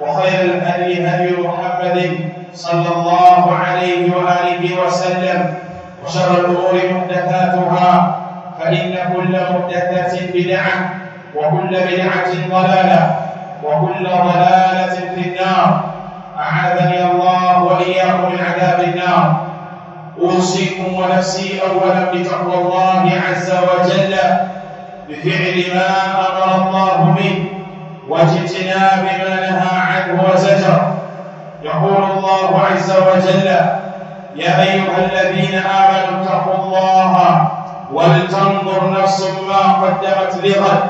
وخير الهدي هدي محمد صلى الله عليه وآله وسلم وشر الأمور محدثاتها فإن كل محدثة بدعة وكل بدعة ضلالة وكل ضلالة في النار. أعاذني الله وإياكم من عذاب النار. أوصيكم ونفسي اولا بتقوى الله عز وجل بفعل ما أمر الله به. واجتناب ما نهى عنه وزجر. يقول الله عز وجل يا أيها الذين آمنوا اتقوا الله ولتنظر نفس ما قدمت لغد.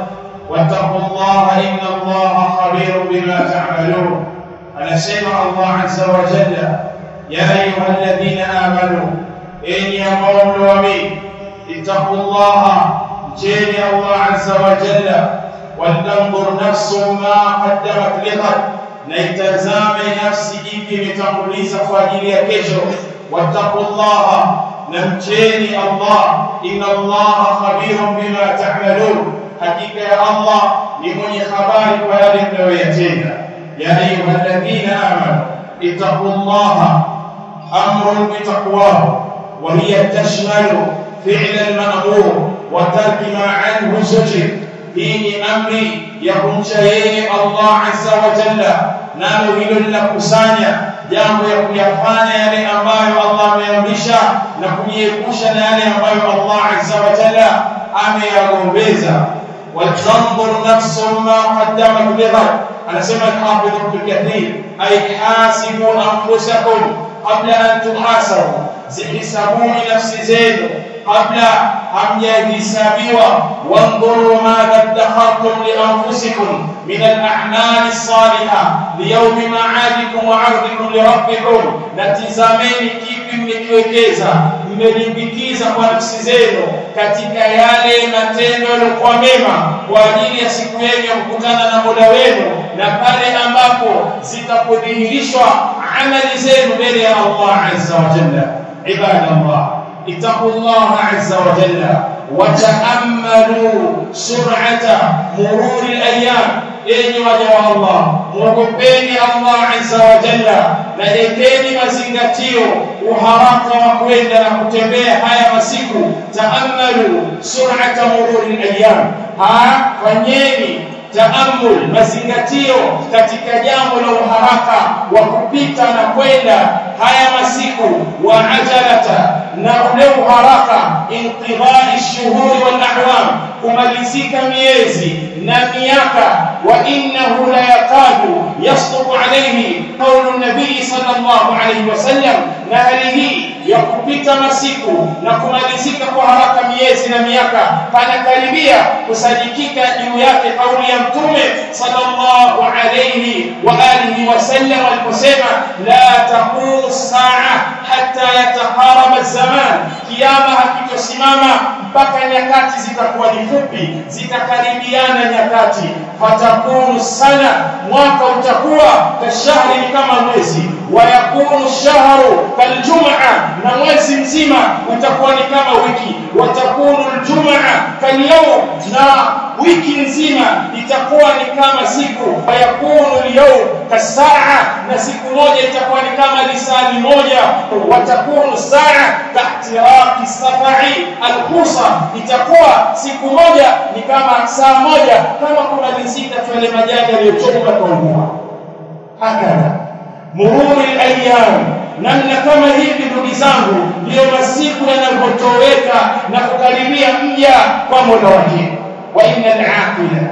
واتقوا الله إن الله خبير بما تعملون. anasema Allah azza wa jalla ya ayuha alladhina amanu enyi ambao mlioamini ittaqullaha mcheni Allah azza wa jalla ولتنظر نفس ما قدمت لقد نيتزام نفسي إيكي متقوليس فاجلية كشو واتقوا الله. نمتيني الله. إن الله خبير بما تعملون. حقيقة يا الله لمن خبار فالد ويتينا يا أيها الذين آمنوا اتقوا الله. أمر بتقواه وهي تشمل فعل المأمور وترك ما عنه سجد hii ni amri ya kumcha yeye Allah azza wa jalla. Nalo hilo linakusanya jambo ya kuyafanya yale ambayo Allah ameamrisha na kujiepusha na yale ambayo Allah azza wa jalla ameyagombeza. Waltanzur nafsun ma qaddamat lighad. Anasema al-hafidh ibn kathir ay hasibu anfusakum qabla an tuhasabu. Zihisabuni nafsi zenu kabla hamjahisabiwa. Wandhuru madha idakhartum lianfusikum min al'amali saliha liyaumi maadikum wa ardhikum lirabbikum, na tizameni kipi mmekiwekeza, mmelimbikiza kwa nafsi zenu katika yale matendo yaliyokuwa mema kwa ajili ya siku yenu ya kukutana na Mola wenu na pale ambapo zitapodhihirishwa amali zenu mbele ya Allah azza wa jalla. Ibadallah, اتقوا الله عز وجل وتأملوا سرعة مرور الأيام enyi waja wa Allah mwogopeni Allah azza wa jalla na ekeni mazingatio uharaka wa kwenda na kutembea haya masiku taamalu sur'ata mururi al-ayyam ha fanyeni taamul mazingatio katika jambo la uharaka wa kupita na kwenda haya masiku wa ajalata na ule uharaka inqidai shuhuri wal kumalizika miezi na miaka wa innahu la yakadu yasduqu alayhi qawlu nabii sallallahu alayhi wasallam na hali hii ya kupita masiku na kumalizika kwa haraka miezi na miaka panakaribia kusadikika juu yake kauli ya mtume sallallahu alayhi wa alihi wasallam aliposema la taqumu saa hatta yataqaraba zaman kiyama kutosimama mpaka nyakati zitakuwa ni fupi zitakaribiana nyakati. Fatakunu sana mwaka utakuwa kashahri ni kama mwezi. Wayakunu shahru kaljumaa na mwezi mzima utakuwa ni kama wiki. Watakunu aljumaa kalyawm na wiki nzima itakuwa ni kama siku. Wayakunu ka kasaa na siku moja itakuwa ni kama lisani moja. Watakunu saa safai alqusa itakuwa siku moja ni kama saa moja kama kuna lisita tuele majaji yaliyochomka kwa mvua. Hakadha. Mururi alayam namna kama hivi ndugu zangu ndio masiku yanavyotoweka na kukaribia mja kwa mola wake. Wa inna alaqila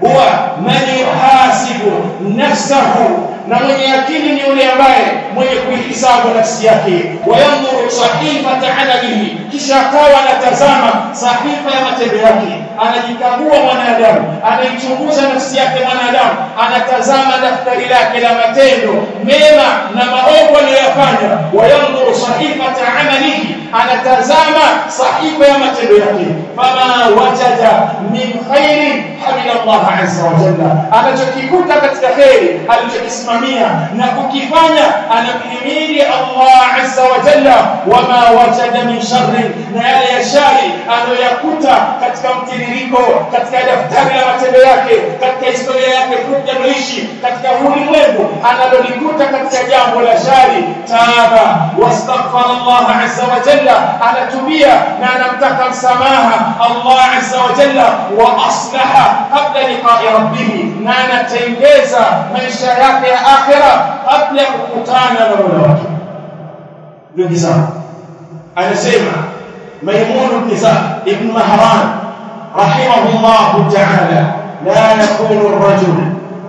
huwa man yuhasibu nafsahu na mwenye akili ni yule ambaye mwenye kuihisabu nafsi yake. Wayandhuru sahifata amalihi kisha akawa anatazama sahifa ya matendo yake anajikagua mwanadamu anaichunguza nafsi yake mwanadamu anatazama daftari lake la matendo mema na maovu aliyofanya wayandhuru sahifata amalihi anatazama sahifa ya matendo yake. Fama wajada min khairin hamida Allah azza wa jalla. Anachokikuta katika kheri alichokisimamia na kukifanya anamhimidi Allah azza wa jalla. Wama wajada min sharri na yale ya shari anayoyakuta katika mtiririko katika daftari la matendo yake katika historia yake kuja aloishi katika ulimwengu analolikuta katika jambo la shari taaba wastaghfara Allah azza wa jalla anatubia na anamtaka msamaha Allah azza wa jalla wa aslaha kabla liqa'i rabbih na anatengeza maisha yake ya akhira kabla ya kukutana na Mola wake. Ndugu zangu anasema Maimun ibn Mahran rahimahullah ta'ala la yakunu ar-rajul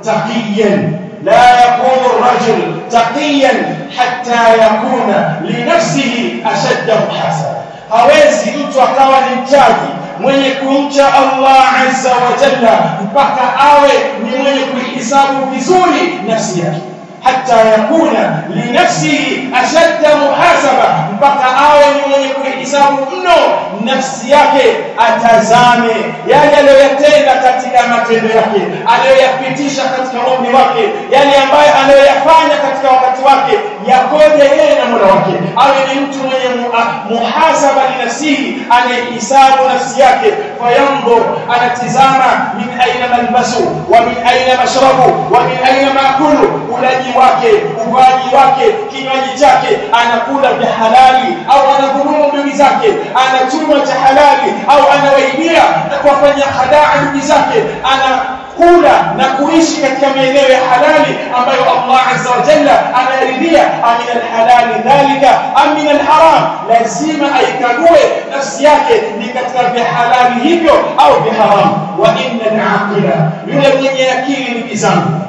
taqiyan لا يكون الرجل تقيا حتى يكون لنفسه أشد محاسبة hawezi mtu akawa ni mchaji mwenye kumcha Allah azza wa jalla mpaka awe ni mwenye kuihisabu vizuri nafsi yake hata yakuna linafsihi ashadda muhasaba mpaka awe ni mwenye kuihisabu mno nafsi yake atazame yale aliyoyatenda katika matendo yake aliyoyapitisha katika umri wake yale ambayo aliyoyafanya katika wakati wake yakoje yeye na Mola wake. Awe ni mtu mwenye muhasaba linafsihi anayehisabu nafsi yake. Fayambo anatizama min aina malbasu wa min aina mashrabu wa min aina maakulu. Ulaji wake uvaji wake kinywaji chake anakula vya halali au anadhulumu ndugu zake anachuma cha halali au anawaibia na kuwafanyia hadaa ndugu zake ana kula na kuishi katika maeneo ya halali ambayo Allah azza wa jalla anaridhia amin alhalali dhalika am min alharam. Lazima aikague nafsi yake ni katika vya halali hivyo au vya haramu wa inna alaqila yule mwenye akili ni kizangu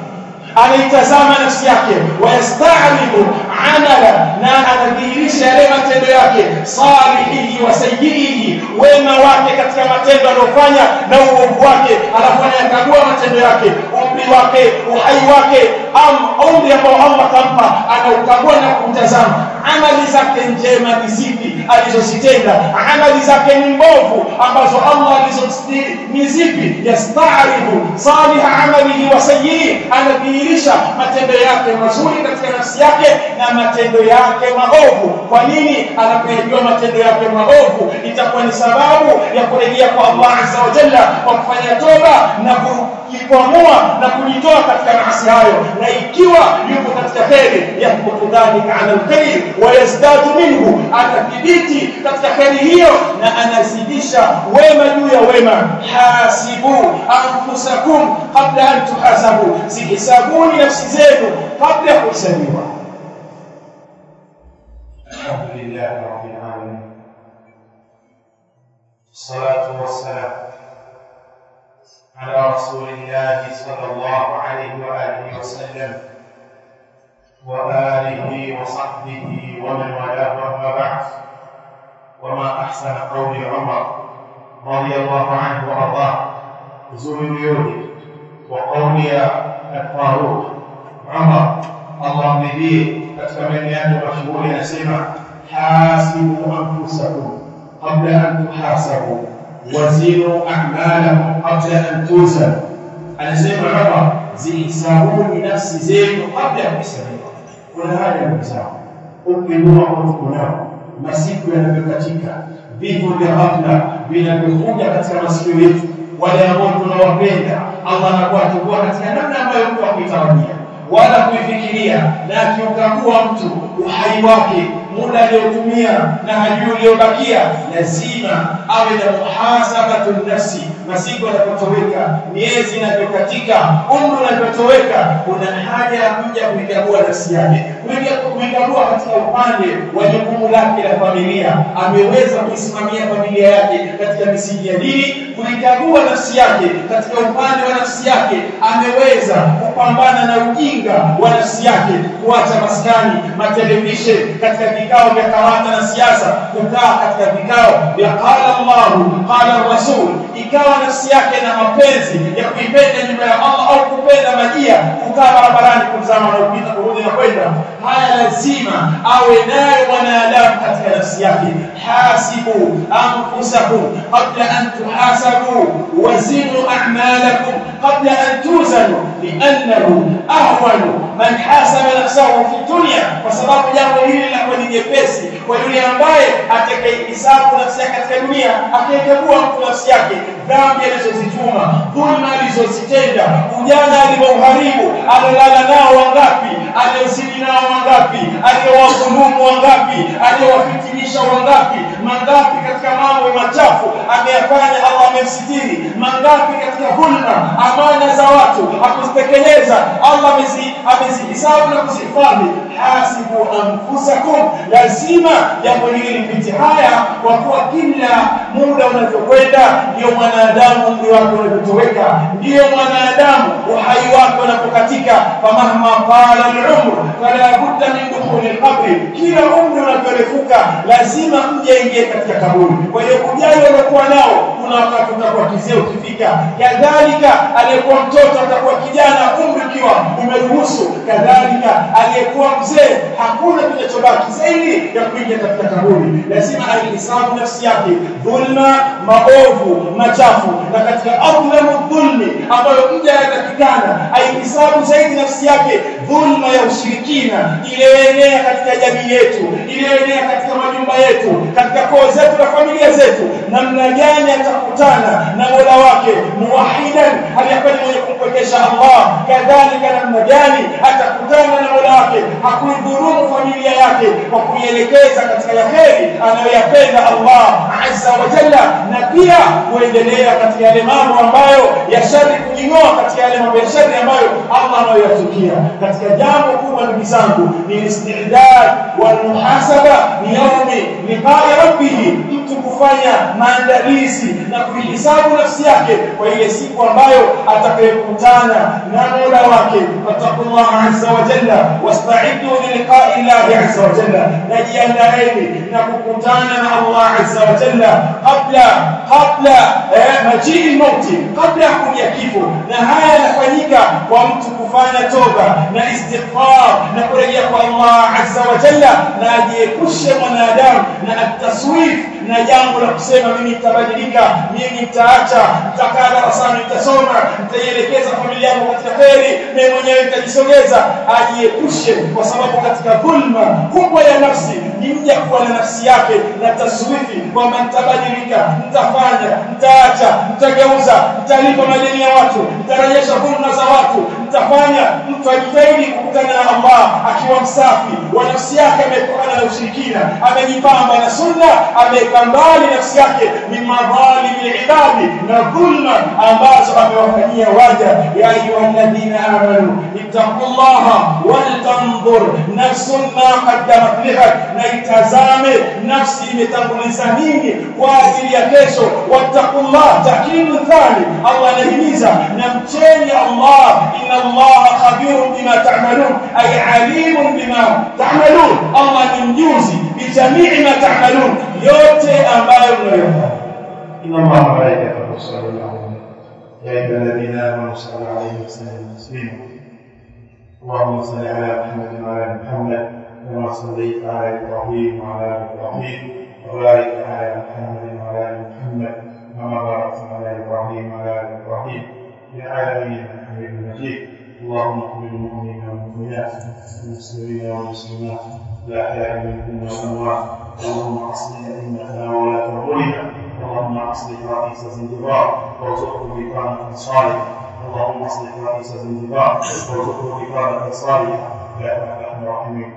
anaitazama nafsi yake. Wayastaalimu amala na anadhihirisha yale matendo yake. Salihi wa sayyihi wema wake katika matendo aliyofanya na uovu wake. Anafanya akagua matendo yake. Umri wake uhai wake am umri ambao Allah kampa anaukagua na kumtazama. Amali zake njema ni zipi alizozitenda amali zake ni mbovu ambazo Allah alizostiri ni yastaribu salih amalihi wa sayyi anadhihirisha matendo yake mazuri katika nafsi yake na matendo yake maovu. Kwa nini anapojua matendo yake maovu? Itakuwa ni sababu ya kurejea kwa Allah azza wa jalla kwa kufanya toba na kujikwamua na kujitoa katika maasi hayo. Na ikiwa yuko katika kheri yahbutu dhalika ala alkhair wa yazdadu minhu. Atathibiti katika kheri hiyo na anazidisha wema juu ya wema hasibu anfusakum qabla an tuhasabu zihisabuni nafsi zenu kabla ya الحمد لله رب العالمين. الصلاة والسلام على رسول الله صلى الله عليه وآله وسلم وآله وصحبه ومن والاه أما بعد. وما أحسن قول عمر؟ رضي الله عنه وأرضاه. زوج يهودي وقومي الفاروق عمر اللهم يهديه فالثمانيات اشهر اسيما حاسبوا أنفسكم قبل أن تحاسبوا وزنوا أعمالكم قبل أن توزنوا. انسيما عمر زيساروني نفسي زين قبل أن تسلموا كل هذا المساء امنوا وانفقوا لهم masiku yanavyokatika vifo vya ghafla vinavyokuja katika masikio yetu. Wale ambao tunawapenda allah anakuwa akikuwa katika namna ambayo mtu akuitarajia wala kuifikiria na akiukagua mtu uhai wake muda aliyotumia na hajui uliobakia lazima awe na muhasabatu nafsi. Masiku yanapotoweka miezi inavyokatika umri unavyotoweka kuna haja ya kuja kuikagua nafsi yake. Kuikagua katika upande wa jukumu lake la familia. Ameweza kuisimamia familia yake katika misingi ya dini kuikagua nafsi yake katika upande wa nafsi yake ameweza kupambana na ujinga wa nafsi yake kuacha maskani matelevishe katika vikao vya karata na siasa kukaa katika vikao vya qala Allahu qala Rasul. Ikawa nafsi yake na mapenzi ya kuipenda nyumba ya Allah au kupenda majia kukaa barabarani kumzama na kupita kurudi na kwenda haya lazima awe nayo mwanadamu katika nafsi yake. Hasibu anfusakum qabla an tuhasabu wazinu a'malakum qabla an tuzanu li'annahu ahwanu man hasaba nafsahu fi dunya kwa sababu jambo hili la ni nyepesi kwa yule ambaye atakayehesabu nafsi yake katika dunia akaikagua mtu nafsi yake dhambi alizozituma dhulma alizozitenda ujana aliouharibu alolala nao wangapi aliozidi nao wangapi? Aliyowadhulumu wangapi? Aliyowafitinisha wangapi? Mangapi katika mambo machafu ameyafanya Allah amemsitiri? Mangapi katika hulma, amana za watu hakuzitekeleza Allah amezihisabu na kuzihifadhi. Hasibu anfusakum lazima jambo hili lipiti haya kwa kuwa kila muda unavyokwenda ndio mwanadamu umri wake unavyotoweka ndiyo mwanadamu uhai wake unapokatika. Famahma qala al-umr fala budda min dukhuli al-qabr kila umri unavyorefuka lazima mje ingie katika kaburi. Kwa hiyo ujai waliokuwa nao kuna wakati utakuwa kizee ukifika. Kadhalika aliyekuwa mtoto atakuwa kijana umri ukiwa umeruhusu. Kadhalika aliyekuwa mzee hakuna kinachobaki zaidi ya kuingia katika kaburi. Lazima aihisabu nafsi yake. Dhulma maovu machafu. Na katika adlamu dhulmi ambayo mja anatakikana aihisabu zaidi nafsi yake dhulma ya ushirikina iliyoenea katika jamii yetu iliyoenea katika majumba yetu katika koo zetu na familia zetu. Namna gani atakutana na mola wake? Muwahidan aliyakuwa mwenye kumpwekesha allah. Kadhalika namna gani atakutana na mola wake? Hakuidhurumu familia yake kwa kuielekeza katika yaheri anayoyapenda allah azza wa jalla. Na pia kuendelea katika yale mambo ambayo ya shari kujing'oa katika yale mambo ya shari ambayo allah anayoyatukia katika jambo kubwa ndugu zangu ni istidad wal muhasaba ni yaumi liqai rabbih mtu kufanya maandalizi na kuihisabu nafsi yake kwa ile siku ambayo atakayekutana na mola wake. Fattaqullaha azza wa jalla wastaidu liliqai llahi azza wa jalla najiandaeni na kukutana na allah azza wa jalla kabla kabla majii mauti kabla ya kifo. Na haya yanafanyika kwa mtu kufanya toba na istighfar na kurejea kwa Allah azza wa jalla na ajiepushe mwanadamu na ataswif na jambo la kusema mimi nitabadilika mimi nitaacha. Nitakaa darasani nitasoma nitaielekeza familia yangu katika kheri mimi mwenyewe nitajisogeza ajiepushe kwa sababu katika dhulma kubwa ya nafsi ni mja kuwa na nafsi yake na taswifi kwamba nitabadilika nitafanya nitaacha nitageuza nitalipa madeni ya watu nitarejesha dhulma za watu nitafanya mtu ajitahidi kukutana na Allah akiwa msafi. Wa nafsi yake amepokana na ushirikina. Amejipamba na sunna ameweka mbali nafsi yake. Min madhalimi ibadi na dhulma ambazo amewafanyia waja. Ya ayyuhalladhina amanu ittaqullaha waltanzur. Nafsun ma qaddamat lighad. Na itazame nafsi imetanguliza nini kwa ajili ya kesho. Wattaqullah takimu thani Allah anahimiza na mcheni Allah. Inna Allah khabirun bima ta'malun ay alimun bima ta'malun Allah ni mjuzi bijamii ma ta'malun yote ambayo mnayofanya الله وملائكته يصلون على النبي. يا أيها الذين آمنوا صلوا عليه وسلموا تسليما. اللهم صل على محمد وعلى محمد كما صليت على إبراهيم وعلى إبراهيم. منهم والاموات اللهم اصلح ائمتنا وولاة أمورنا. اللهم اصلح رئيس زنجبار وارزقه بطانه صالحة. اللهم اصلح رئيس زنجبار وارزقه بطانه صالحة. يا أرحم الراحمين.